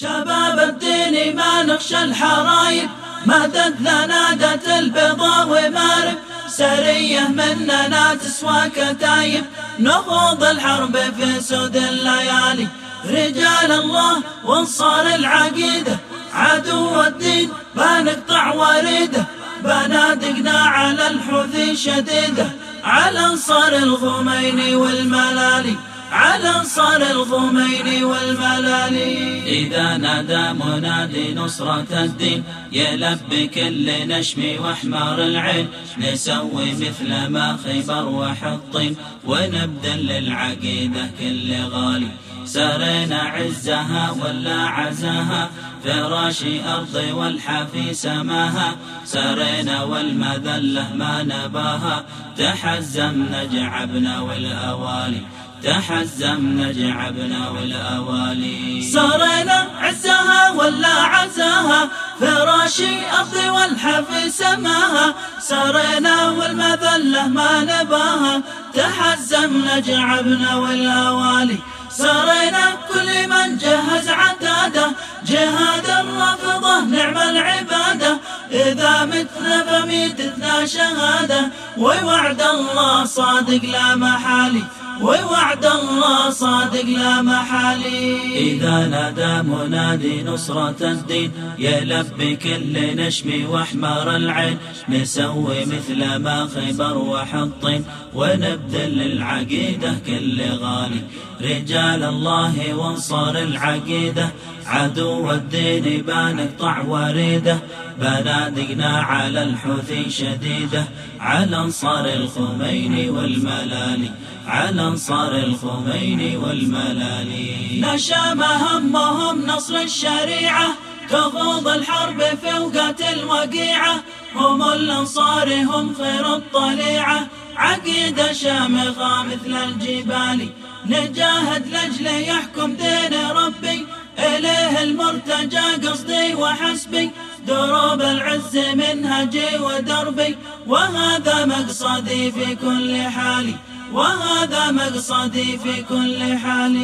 شباب الدين ما نخشى الحرايب. مدد لنا البيضاء ومارب. سرية مننا تسوى كتايب. نخوض الحرب في سود الليالي. رجال الله وانصار العقيدة. عدو الدين بنقطع وريده. بنادقنا على الحوثي شديدة. على أنصار الخميني والملالي. على أنصار الخميني والملالي إذا نادى منادي نصرة الدين يلبي كل نشمي وأحمر العين. نسوي مثل ما خيبر وحطين ونبذل للعقيدة كل غالي. سرينا عزها ولا عزاها فراشي أرضي والحافي سماها. سرينا والمذلة ما نباها تحزمنا جعبنا والأوالي. تحزمنا جعبنا والأوالي سرينا عزها ولا عزاها فراشي أرضي والحافي سماها. سرينا والمذلة ما نباها. تحزمنا جعبنا والأوالي سرينا كل من جهز عتاده جهاد الرافضة نعم العبادة. إذا متنا فميتتنا شهادة. ووعد الله صادق لا محالي. ووعد الله صادق لا محالي إذا نادى منادي نصرة الدين يلبي كل نشمي وأحمر العين. نسوي مثل ما خيبر وحطين ونبذل العقيدة كل غالي. رجال الله وانصار العقيدة عدو الدين بنقطع وريدة. بنادقنا على الحوثي شديدة على انصار الخميني والملالي. على أنصار الخميني والملالي. نشام همهم نصر الشريعة تخوض الحرب في اوقات الوقيعة. هم الأنصار هم خير الطليعة. عقيدة شامخة مثل الجبال. نجاهد لاجل يحكم دين ربي. إليه المرتجى قصدي وحسبي. دروب العز منهجي ودربي. وهذا مقصدي في كل حالي. وهذا مقصدي في كل حال.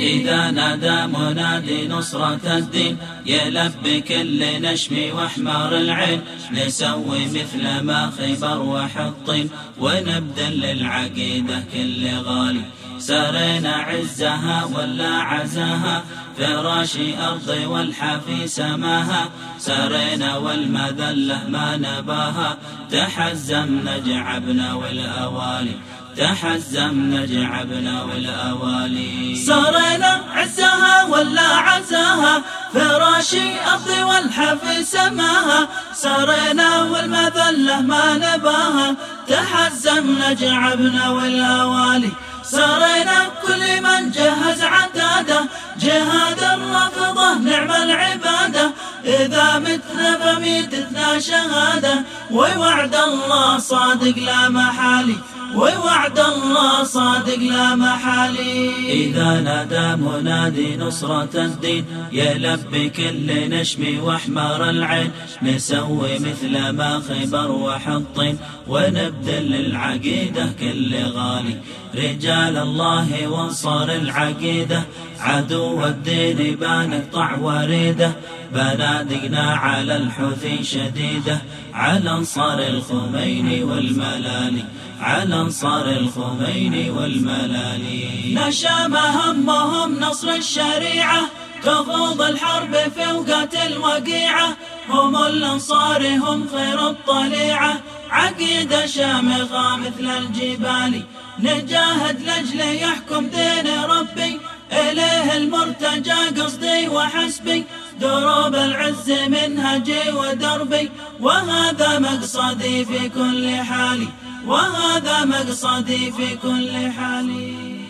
إذا نادى منادي نصرة الدين يلبي كل نشمي وأحمر العين. نسوي مثل ما خيبر وحطين ونبذل للعقيدة كل غالي. سرينا عزها ولا عزاها فراشي أرضي والحافي سماها. سرينا والمذلة ما نباها تحزمنا جعبنا والأوالي. تحزمنا جعبنا والأوالي سرينا عزها ولا عزاها فراشي أرضي والحافي سماها. سرينا والمذلة ما نباها. تحزمنا جعبنا والأوالي سرينا كل من جهز عتاده جهاد الرافضة نعم العبادة. إذا متنا فميتتنا شهادة. ووعد الله صادق لا محالي. ووعد الله صادق لا محالي إذا نادى منادي نصرة الدين يلبي كل نشمي وأحمر العين. نسوي مثل ما خيبر وحطين ونبذل للعقيدة كل غالي. رجال الله وانصار العقيدة عدو الدين بنقطع وريده. بنادقنا على الحوثي شديدة على انصار الخميني والملالي. على أنصار الخميني والملالي نشام همهم نصر الشريعة تخوض الحرب في اوقات الوقيعة. هم الأنصار هم خير الطليعة. عقيدة شامخة مثل الجبال. نجاهد لاجل يحكم دين ربي. إليه المرتجى قصدي وحسبي. دروب العز منهجي ودربي. وهذا مقصدي في كل حالي. وهذا مقصدي في كل حالي